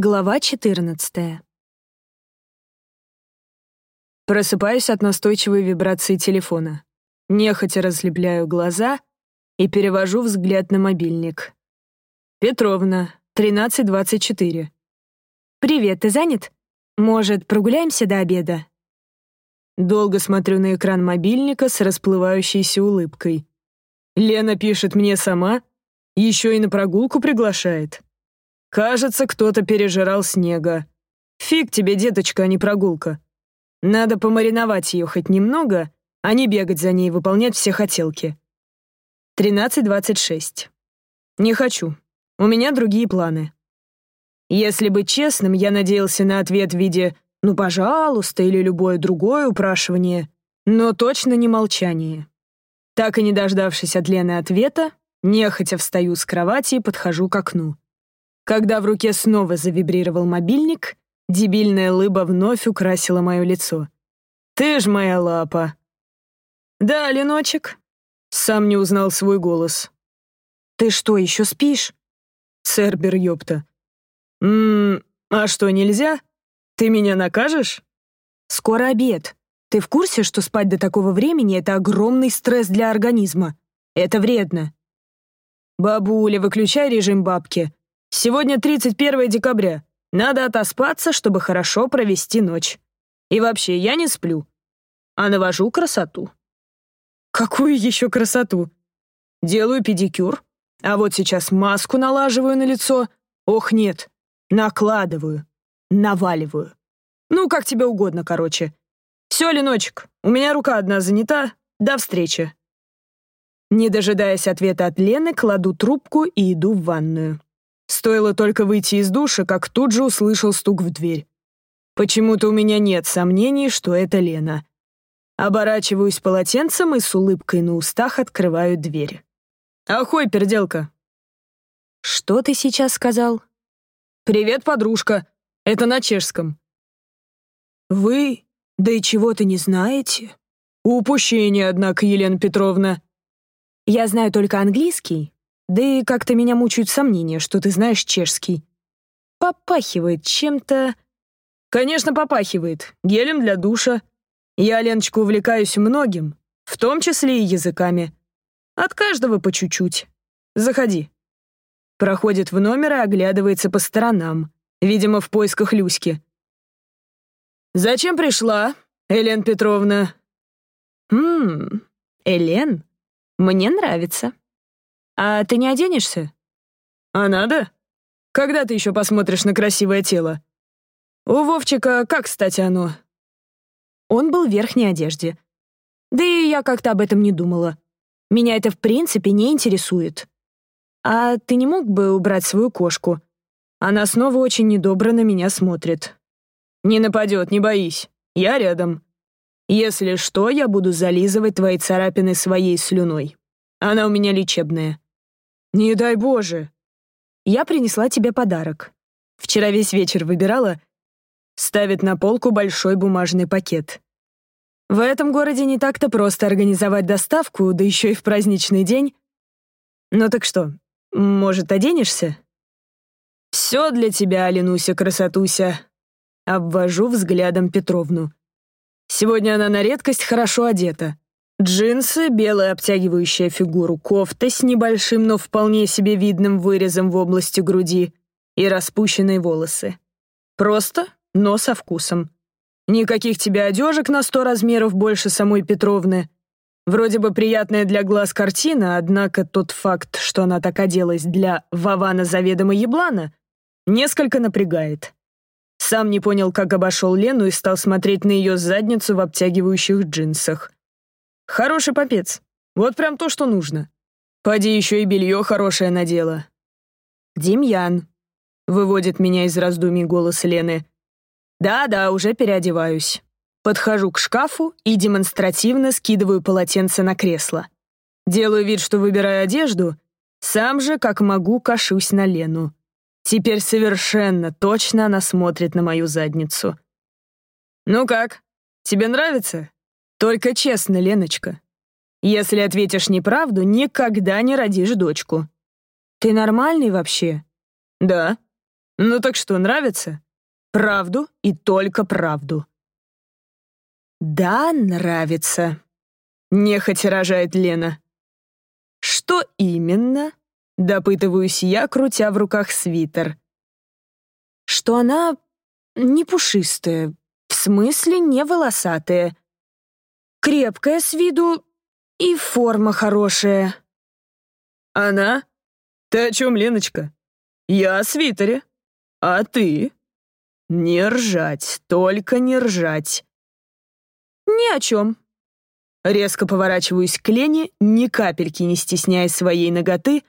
Глава 14. Просыпаюсь от настойчивой вибрации телефона. Нехотя разлепляю глаза и перевожу взгляд на мобильник. Петровна, 13.24. «Привет, ты занят? Может, прогуляемся до обеда?» Долго смотрю на экран мобильника с расплывающейся улыбкой. Лена пишет мне сама, еще и на прогулку приглашает. Кажется, кто-то пережирал снега. Фиг тебе, деточка, а не прогулка. Надо помариновать ее хоть немного, а не бегать за ней, выполнять все хотелки. 13.26. Не хочу. У меня другие планы. Если быть честным, я надеялся на ответ в виде «ну, пожалуйста» или любое другое упрашивание, но точно не молчание. Так и не дождавшись от Лены ответа, нехотя встаю с кровати и подхожу к окну. Когда в руке снова завибрировал мобильник, дебильная лыба вновь украсила мое лицо. «Ты ж моя лапа!» «Да, Леночек?» Сам не узнал свой голос. «Ты что, еще спишь?» «Цербер, ёпта». «Ммм, а что, нельзя? Ты меня накажешь?» «Скоро обед. Ты в курсе, что спать до такого времени — это огромный стресс для организма? Это вредно». «Бабуля, выключай режим бабки. Сегодня 31 декабря. Надо отоспаться, чтобы хорошо провести ночь. И вообще, я не сплю, а навожу красоту. Какую еще красоту? Делаю педикюр, а вот сейчас маску налаживаю на лицо. Ох, нет, накладываю, наваливаю. Ну, как тебе угодно, короче. Все, Леночек, у меня рука одна занята. До встречи. Не дожидаясь ответа от Лены, кладу трубку и иду в ванную. Стоило только выйти из душа, как тут же услышал стук в дверь. Почему-то у меня нет сомнений, что это Лена. Оборачиваюсь полотенцем и с улыбкой на устах открываю дверь. «Ахой, перделка!» «Что ты сейчас сказал?» «Привет, подружка. Это на чешском». «Вы? Да и чего-то не знаете?» «Упущение, однако, Елена Петровна». «Я знаю только английский, да и как-то меня мучают сомнения, что ты знаешь чешский. Попахивает чем-то... Конечно, попахивает. Гелем для душа. Я, Леночка, увлекаюсь многим, в том числе и языками. От каждого по чуть-чуть. Заходи. Проходит в номер и оглядывается по сторонам, видимо, в поисках Люськи. «Зачем пришла, Элен Петровна?» «Ммм, Элен, мне нравится». «А ты не оденешься?» «А надо? Когда ты еще посмотришь на красивое тело?» «У Вовчика как, кстати, оно?» Он был в верхней одежде. Да и я как-то об этом не думала. Меня это в принципе не интересует. А ты не мог бы убрать свою кошку? Она снова очень недобро на меня смотрит. Не нападет, не боись. Я рядом. Если что, я буду зализывать твои царапины своей слюной. Она у меня лечебная. «Не дай Боже!» «Я принесла тебе подарок. Вчера весь вечер выбирала». Ставит на полку большой бумажный пакет. В этом городе не так-то просто организовать доставку, да еще и в праздничный день. Ну так что, может, оденешься? «Все для тебя, Аленуся, красотуся!» Обвожу взглядом Петровну. Сегодня она на редкость хорошо одета. Джинсы, белая обтягивающая фигуру кофта с небольшим, но вполне себе видным вырезом в области груди и распущенные волосы. Просто, но со вкусом. Никаких тебе одежек на сто размеров больше самой Петровны. Вроде бы приятная для глаз картина, однако тот факт, что она так оделась для Вавана заведомо еблана, несколько напрягает. Сам не понял, как обошел Лену и стал смотреть на ее задницу в обтягивающих джинсах. Хороший попец. Вот прям то, что нужно. Поди еще и белье хорошее надела. Демьян. Выводит меня из раздумий голос Лены. Да-да, уже переодеваюсь. Подхожу к шкафу и демонстративно скидываю полотенце на кресло. Делаю вид, что выбираю одежду, сам же, как могу, кашусь на Лену. Теперь совершенно точно она смотрит на мою задницу. «Ну как, тебе нравится?» Только честно, Леночка. Если ответишь неправду, никогда не родишь дочку. Ты нормальный вообще? Да. Ну так что, нравится? Правду и только правду. Да, нравится. Нехотя рожает Лена. Что именно? Допытываюсь я, крутя в руках свитер. Что она не пушистая, в смысле не волосатая. Крепкая с виду и форма хорошая. Она? Ты о чем, Леночка? Я о свитере. А ты? Не ржать, только не ржать. Ни о чем. Резко поворачиваюсь к Лене, ни капельки не стесняя своей ноготы.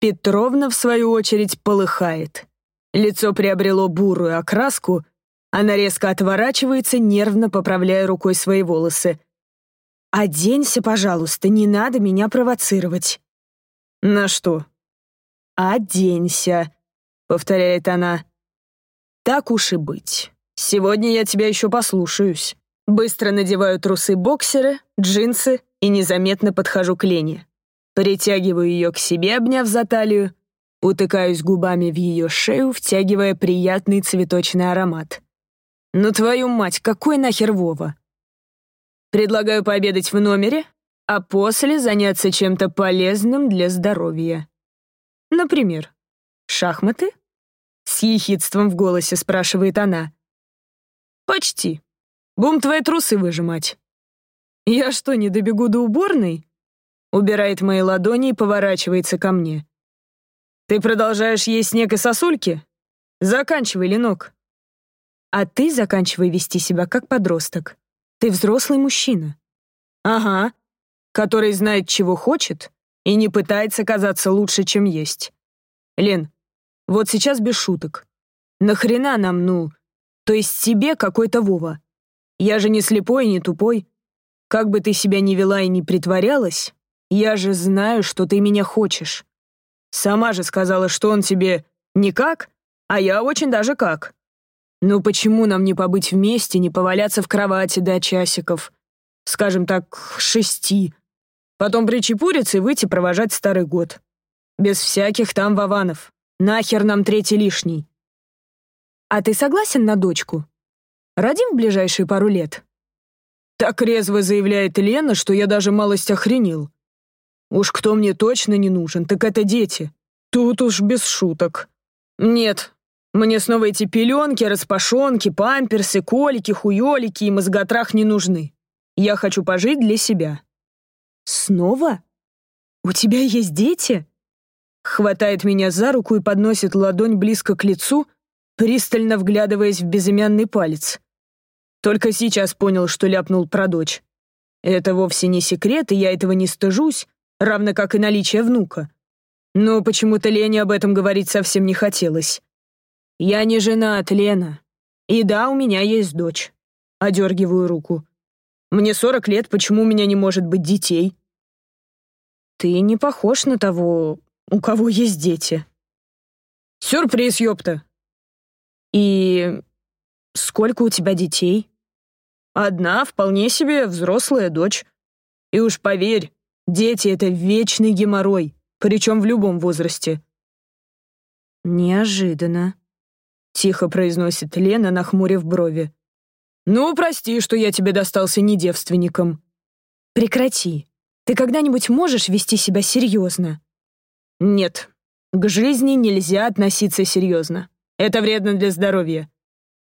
Петровна, в свою очередь, полыхает. Лицо приобрело бурую окраску, она резко отворачивается, нервно поправляя рукой свои волосы. «Оденься, пожалуйста, не надо меня провоцировать». «На что?» «Оденься», — повторяет она. «Так уж и быть. Сегодня я тебя еще послушаюсь». Быстро надеваю трусы-боксеры, джинсы и незаметно подхожу к Лене. Притягиваю ее к себе, обняв за талию, утыкаюсь губами в ее шею, втягивая приятный цветочный аромат. «Ну твою мать, какой нахер Вова?» Предлагаю пообедать в номере, а после заняться чем-то полезным для здоровья. Например, шахматы? С ехидством в голосе спрашивает она. Почти. Будем твои трусы выжимать. Я что, не добегу до уборной? Убирает мои ладони и поворачивается ко мне. Ты продолжаешь есть снег и сосульки? Заканчивай, Ленок. А ты заканчивай вести себя как подросток. Ты взрослый мужчина. Ага. Который знает, чего хочет, и не пытается казаться лучше, чем есть. Лен, вот сейчас без шуток. Нахрена нам, ну, то есть себе какой-то Вова? Я же не слепой и не тупой. Как бы ты себя ни вела и не притворялась, я же знаю, что ты меня хочешь. Сама же сказала, что он тебе никак, а я очень даже как. Ну почему нам не побыть вместе, не поваляться в кровати до часиков? Скажем так, шести. Потом причепуриться и выйти провожать старый год. Без всяких там вованов. Нахер нам третий лишний. А ты согласен на дочку? Родим в ближайшие пару лет?» Так резво заявляет Лена, что я даже малость охренел. Уж кто мне точно не нужен, так это дети. Тут уж без шуток. Нет, мне снова эти пеленки, распашонки, памперсы, колики, хуёлики и мозготрах не нужны. Я хочу пожить для себя. Снова? У тебя есть дети? Хватает меня за руку и подносит ладонь близко к лицу, пристально вглядываясь в безымянный палец. Только сейчас понял, что ляпнул про дочь. Это вовсе не секрет, и я этого не стыжусь, равно как и наличие внука. Но почему-то Лене об этом говорить совсем не хотелось. Я не женат, Лена. И да, у меня есть дочь. Одергиваю руку. Мне сорок лет, почему у меня не может быть детей? Ты не похож на того, у кого есть дети. Сюрприз, ёпта. И сколько у тебя детей? Одна вполне себе взрослая дочь. И уж поверь, дети — это вечный геморрой, причем в любом возрасте. Неожиданно. Тихо произносит Лена, нахмурив брови. «Ну, прости, что я тебе достался не девственником». «Прекрати. Ты когда-нибудь можешь вести себя серьезно?» «Нет. К жизни нельзя относиться серьезно. Это вредно для здоровья».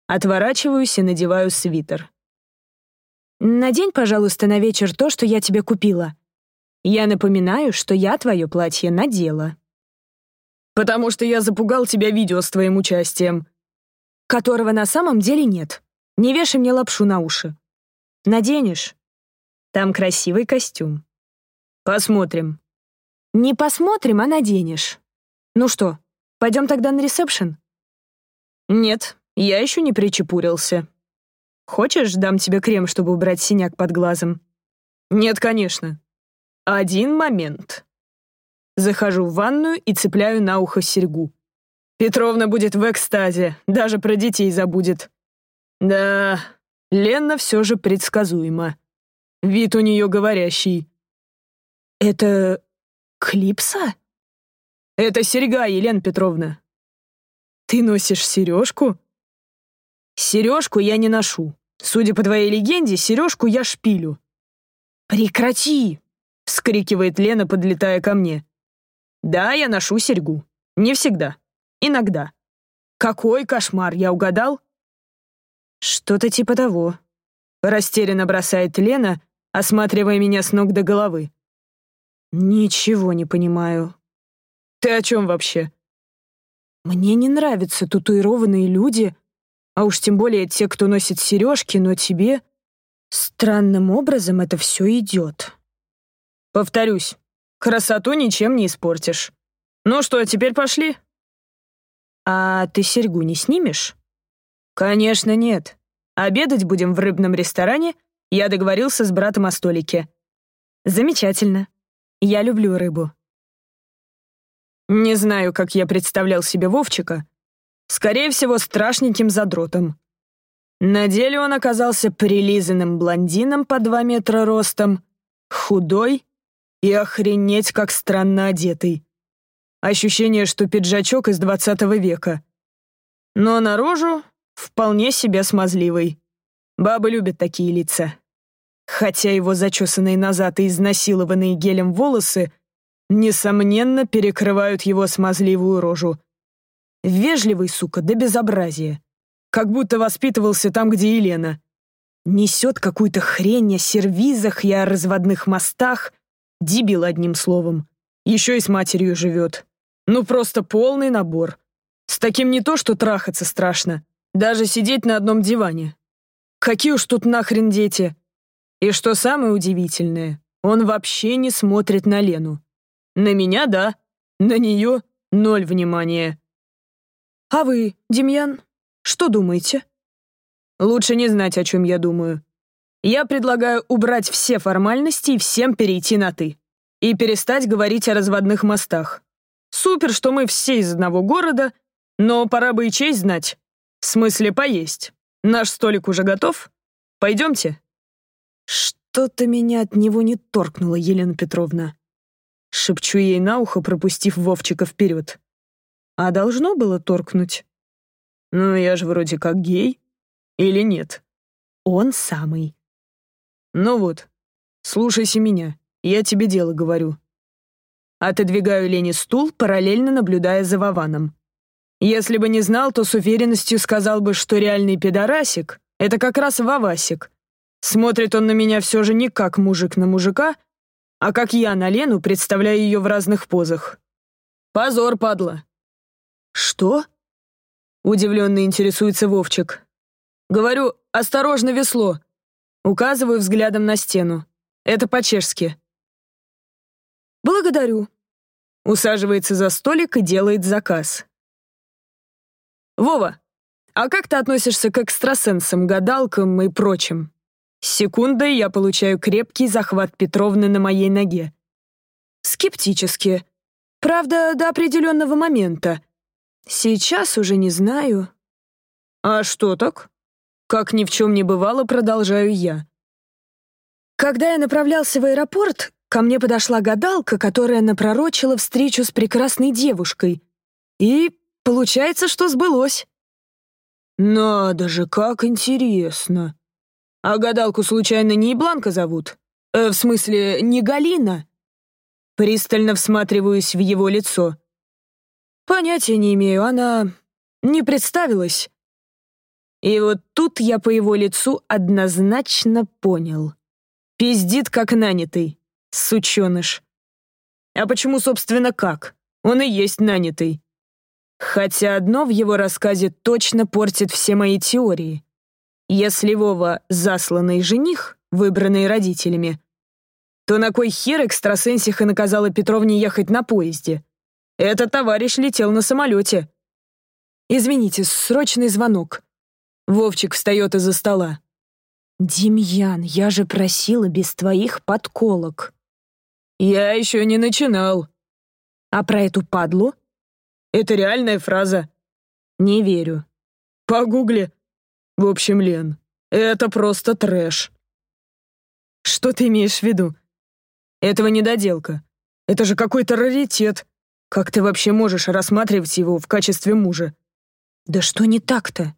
Отворачиваюсь и надеваю свитер. Надень, пожалуйста, на вечер то, что я тебе купила. Я напоминаю, что я твое платье надела. Потому что я запугал тебя видео с твоим участием. Которого на самом деле нет. Не вешай мне лапшу на уши. Наденешь? Там красивый костюм. Посмотрим. Не посмотрим, а наденешь. Ну что, пойдем тогда на ресепшн? Нет, я еще не причепурился. Хочешь, дам тебе крем, чтобы убрать синяк под глазом? Нет, конечно. Один момент. Захожу в ванную и цепляю на ухо серьгу. Петровна будет в экстазе, даже про детей забудет. Да, Лена все же предсказуема. Вид у нее говорящий. Это клипса? Это серьга, Елена Петровна. Ты носишь сережку? Сережку я не ношу. Судя по твоей легенде, сережку я шпилю. Прекрати! вскрикивает Лена, подлетая ко мне. Да, я ношу серьгу. Не всегда. Иногда. Какой кошмар, я угадал? Что-то типа того. Растерянно бросает Лена, осматривая меня с ног до головы. Ничего не понимаю. Ты о чем вообще? Мне не нравятся татуированные люди, а уж тем более те, кто носит сережки, но тебе странным образом это все идет. Повторюсь, красоту ничем не испортишь. Ну что, теперь пошли? А ты серьгу не снимешь? Конечно, нет. Обедать будем в рыбном ресторане. Я договорился с братом о столике. Замечательно. Я люблю рыбу. Не знаю, как я представлял себе Вовчика. Скорее всего, страшненьким задротом. На деле он оказался прилизанным блондином по два метра ростом, худой и охренеть как странно одетый. Ощущение, что пиджачок из двадцатого века. Но наружу вполне себе смазливый. Бабы любят такие лица. Хотя его зачесанные назад и изнасилованные гелем волосы несомненно перекрывают его смазливую рожу. Вежливый, сука, до безобразия. Как будто воспитывался там, где Елена. Несет какую-то хрень о сервизах и о разводных мостах. Дебил, одним словом. Еще и с матерью живет. Ну, просто полный набор. С таким не то, что трахаться страшно. Даже сидеть на одном диване. Какие уж тут нахрен дети. И что самое удивительное, он вообще не смотрит на Лену. На меня — да, на нее — ноль внимания. А вы, Демьян, что думаете? Лучше не знать, о чем я думаю. Я предлагаю убрать все формальности и всем перейти на «ты». И перестать говорить о разводных мостах. Супер, что мы все из одного города, но пора бы и честь знать. В смысле, поесть. Наш столик уже готов? Пойдемте. Что-то меня от него не торкнуло, Елена Петровна. Шепчу ей на ухо, пропустив Вовчика вперед. А должно было торкнуть? Ну, я же вроде как гей. Или нет? Он самый. Ну вот, слушайся меня, я тебе дело говорю. Отодвигаю Лене стул, параллельно наблюдая за Вованом. Если бы не знал, то с уверенностью сказал бы, что реальный пидорасик — это как раз Вавасик. Смотрит он на меня все же не как мужик на мужика, а как я на Лену, представляя ее в разных позах. Позор, падла. Что? Удивленно интересуется Вовчик. Говорю, осторожно весло. Указываю взглядом на стену. Это по-чешски. Благодарю. Усаживается за столик и делает заказ. Вова, а как ты относишься к экстрасенсам, гадалкам и прочим? Секундой я получаю крепкий захват Петровны на моей ноге. Скептически. Правда, до определенного момента. Сейчас уже не знаю. А что так? Как ни в чем не бывало, продолжаю я. Когда я направлялся в аэропорт, ко мне подошла гадалка, которая напророчила встречу с прекрасной девушкой. И получается, что сбылось. Надо же, как интересно. А гадалку случайно не Бланка зовут? Э, в смысле, не Галина? Пристально всматриваюсь в его лицо. Понятия не имею, она не представилась. И вот тут я по его лицу однозначно понял. Пиздит как нанятый, сученыш. А почему, собственно, как? Он и есть нанятый. Хотя одно в его рассказе точно портит все мои теории. Если Вова — засланный жених, выбранный родителями, то на кой хер экстрасенсиха наказала Петровне ехать на поезде? Этот товарищ летел на самолете. «Извините, срочный звонок», Вовчик встает из-за стола. «Демьян, я же просила без твоих подколок». «Я еще не начинал». «А про эту падлу?» «Это реальная фраза». «Не верю». «Погугли». «В общем, Лен, это просто трэш». «Что ты имеешь в виду?» «Этого недоделка. Это же какой-то раритет. Как ты вообще можешь рассматривать его в качестве мужа? Да что не так-то?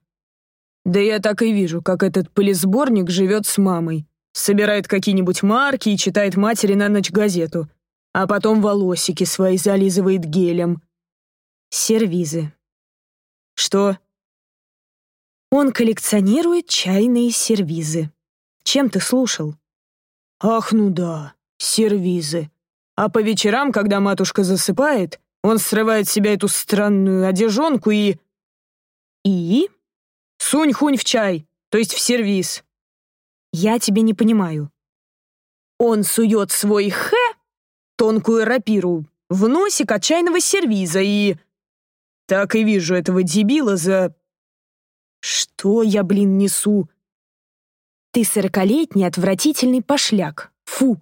Да я так и вижу, как этот пылесборник живет с мамой. Собирает какие-нибудь марки и читает матери на ночь газету. А потом волосики свои зализывает гелем. Сервизы. Что? Он коллекционирует чайные сервизы. Чем ты слушал? Ах, ну да, сервизы. А по вечерам, когда матушка засыпает, он срывает с себя эту странную одежонку и... И? Сунь-хунь в чай, то есть в сервиз. Я тебе не понимаю. Он сует свой хэ, тонкую рапиру, в носик от чайного сервиза и... Так и вижу этого дебила за что я, блин, несу? Ты сорокалетний отвратительный пошляк. Фу.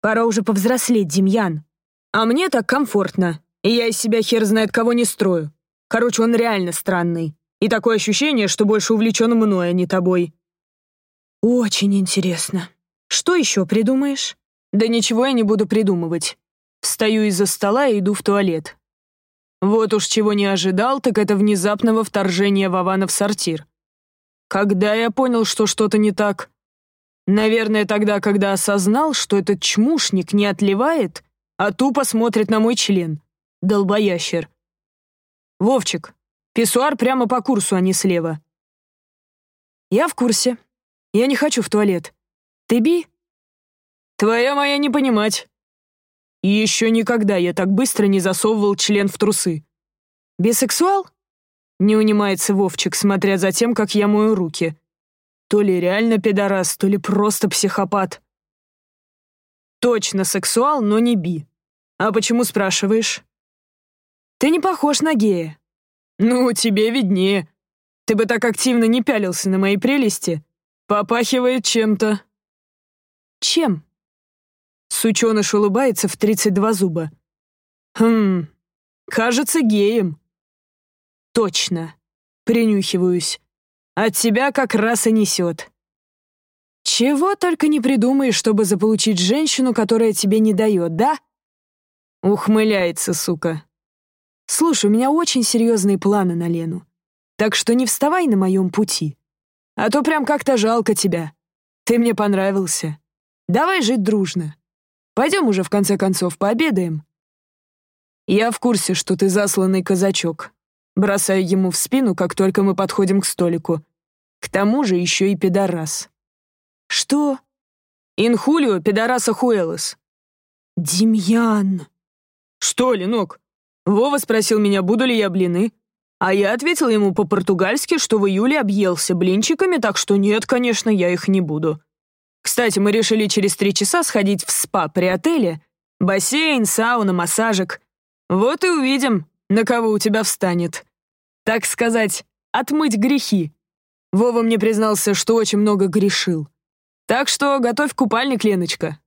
Пора уже повзрослеть, Демьян. А мне так комфортно. И я из себя хер знает кого не строю. Короче, он реально странный. И такое ощущение, что больше увлечен мной, а не тобой. Очень интересно. Что еще придумаешь? Да ничего я не буду придумывать. Встаю из-за стола и иду в туалет. Вот уж чего не ожидал, так это внезапного вторжения Вована в сортир. Когда я понял, что что-то не так? Наверное, тогда, когда осознал, что этот чмушник не отливает, а тупо смотрит на мой член. Долбоящер. Вовчик, писсуар прямо по курсу, а не слева. Я в курсе. Я не хочу в туалет. Ты би? Твоя моя не понимать. И еще никогда я так быстро не засовывал член в трусы. Бисексуал? Не унимается Вовчик, смотря за тем, как я мою руки. То ли реально пидорас, то ли просто психопат. Точно сексуал, но не би. А почему спрашиваешь? Ты не похож на гея. Ну, тебе виднее. Ты бы так активно не пялился на мои прелести. Попахивает чем-то. Чем? Сученыш улыбается в 32 зуба. Хм, кажется, геем. Точно. Принюхиваюсь. От тебя как раз и несет. Чего только не придумаешь, чтобы заполучить женщину, которая тебе не дает, да? Ухмыляется, сука. Слушай, у меня очень серьезные планы на Лену. Так что не вставай на моем пути. А то прям как-то жалко тебя. Ты мне понравился. Давай жить дружно. Пойдем уже, в конце концов, пообедаем». «Я в курсе, что ты засланный казачок». Бросаю ему в спину, как только мы подходим к столику. К тому же еще и пидорас. «Что?» «Инхулио пидораса хуэлос». «Демьян!» «Что, Ленок?» Вова спросил меня, буду ли я блины. А я ответил ему по-португальски, что в июле объелся блинчиками, так что нет, конечно, я их не буду. Кстати, мы решили через три часа сходить в спа при отеле. Бассейн, сауна, массажик. Вот и увидим, на кого у тебя встанет. Так сказать, отмыть грехи. Вова мне признался, что очень много грешил. Так что готовь купальник, Леночка.